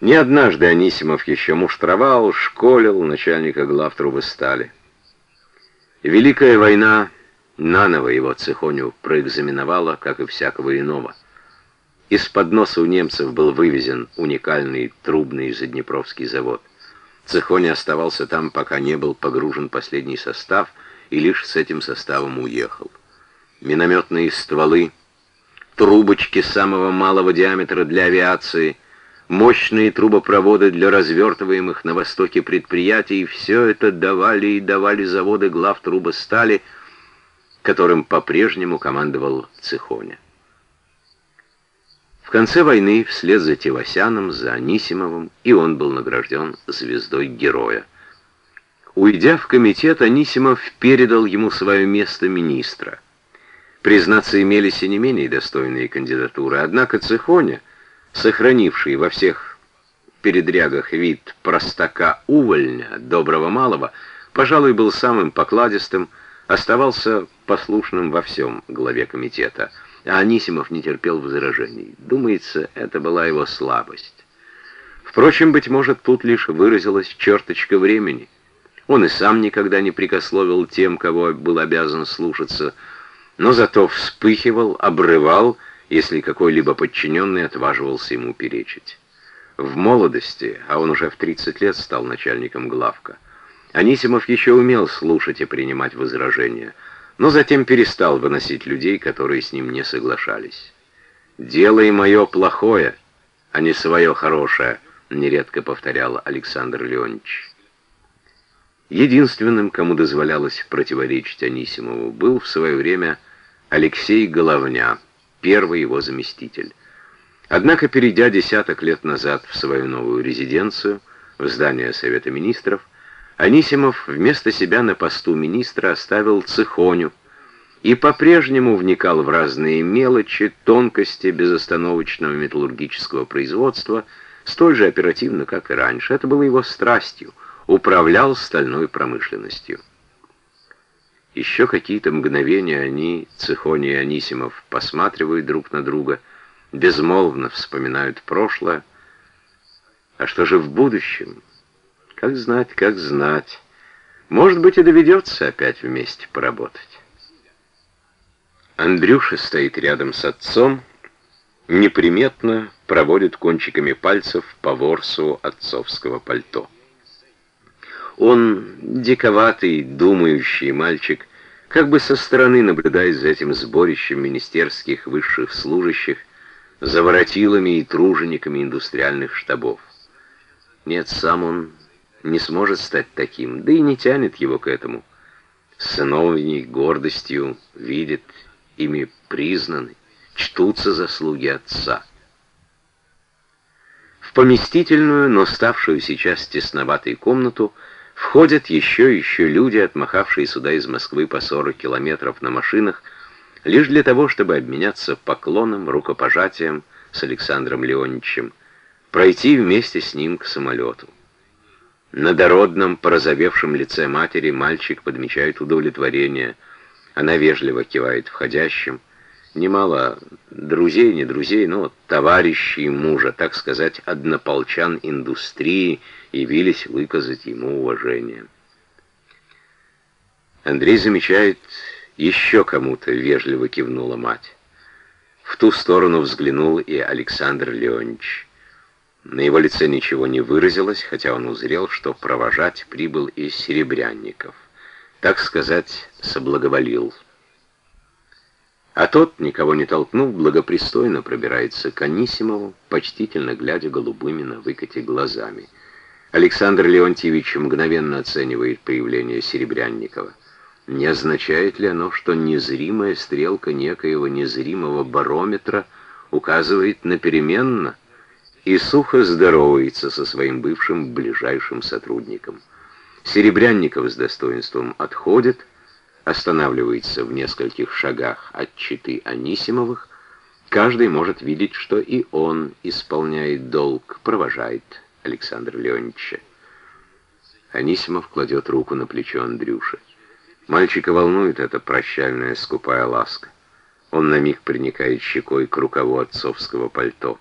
Не однажды Анисимов еще муштровал, школил начальника главтрубы стали. Великая война наново его цехоню проэкзаменовала, как и всякого иного. Из-под носа у немцев был вывезен уникальный трубный заднепровский завод. Цехоня оставался там, пока не был погружен последний состав, и лишь с этим составом уехал. Минометные стволы, трубочки самого малого диаметра для авиации — мощные трубопроводы для развертываемых на востоке предприятий, все это давали и давали заводы глав трубостали, которым по-прежнему командовал Цехоня. В конце войны, вслед за Тевасяном, за Анисимовым, и он был награжден звездой героя. Уйдя в комитет, Анисимов передал ему свое место министра. Признаться, имелись и не менее достойные кандидатуры, однако Цехоня — сохранивший во всех передрягах вид простака-увольня, доброго малого, пожалуй, был самым покладистым, оставался послушным во всем главе комитета, а Анисимов не терпел возражений. Думается, это была его слабость. Впрочем, быть может, тут лишь выразилась черточка времени. Он и сам никогда не прикословил тем, кого был обязан слушаться, но зато вспыхивал, обрывал если какой-либо подчиненный отваживался ему перечить. В молодости, а он уже в 30 лет стал начальником главка, Анисимов еще умел слушать и принимать возражения, но затем перестал выносить людей, которые с ним не соглашались. «Делай мое плохое, а не свое хорошее», — нередко повторял Александр Леонидович. Единственным, кому дозволялось противоречить Анисимову, был в свое время Алексей Головня, первый его заместитель. Однако, перейдя десяток лет назад в свою новую резиденцию, в здание Совета Министров, Анисимов вместо себя на посту министра оставил Цехоню и по-прежнему вникал в разные мелочи, тонкости безостановочного металлургического производства столь же оперативно, как и раньше. Это было его страстью, управлял стальной промышленностью. Еще какие-то мгновения они, Цехони и Анисимов, посматривают друг на друга, безмолвно вспоминают прошлое. А что же в будущем? Как знать, как знать. Может быть, и доведется опять вместе поработать. Андрюша стоит рядом с отцом, неприметно проводит кончиками пальцев по ворсу отцовского пальто. Он диковатый, думающий мальчик, как бы со стороны наблюдает за этим сборищем министерских высших служащих, за воротилами и тружениками индустриальных штабов. Нет, сам он не сможет стать таким, да и не тянет его к этому. С сыновней гордостью видит, ими признаны, чтутся заслуги отца. В поместительную, но ставшую сейчас тесноватой комнату, Входят еще и еще люди, отмахавшие сюда из Москвы по 40 километров на машинах, лишь для того, чтобы обменяться поклоном, рукопожатием с Александром Леонидовичем, пройти вместе с ним к самолету. На дородном, порозовевшем лице матери мальчик подмечает удовлетворение. Она вежливо кивает входящим. Немало друзей, не друзей, но товарищей мужа, так сказать, однополчан индустрии, явились выказать ему уважение. Андрей замечает, еще кому-то вежливо кивнула мать. В ту сторону взглянул и Александр Леонидович. На его лице ничего не выразилось, хотя он узрел, что провожать прибыл из Серебрянников. Так сказать, соблаговолил. А тот, никого не толкнув, благопристойно пробирается к Анисимову, почтительно глядя голубыми на выкате глазами. Александр Леонтьевич мгновенно оценивает появление Серебрянникова. Не означает ли оно, что незримая стрелка некоего незримого барометра указывает на переменно и сухо здоровается со своим бывшим ближайшим сотрудником? Серебрянников с достоинством отходит, останавливается в нескольких шагах от читы Анисимовых, каждый может видеть, что и он исполняет долг, провожает Александра Леонидовича. Анисимов кладет руку на плечо Андрюши. Мальчика волнует эта прощальная скупая ласка. Он на миг приникает щекой к рукаву отцовского пальто.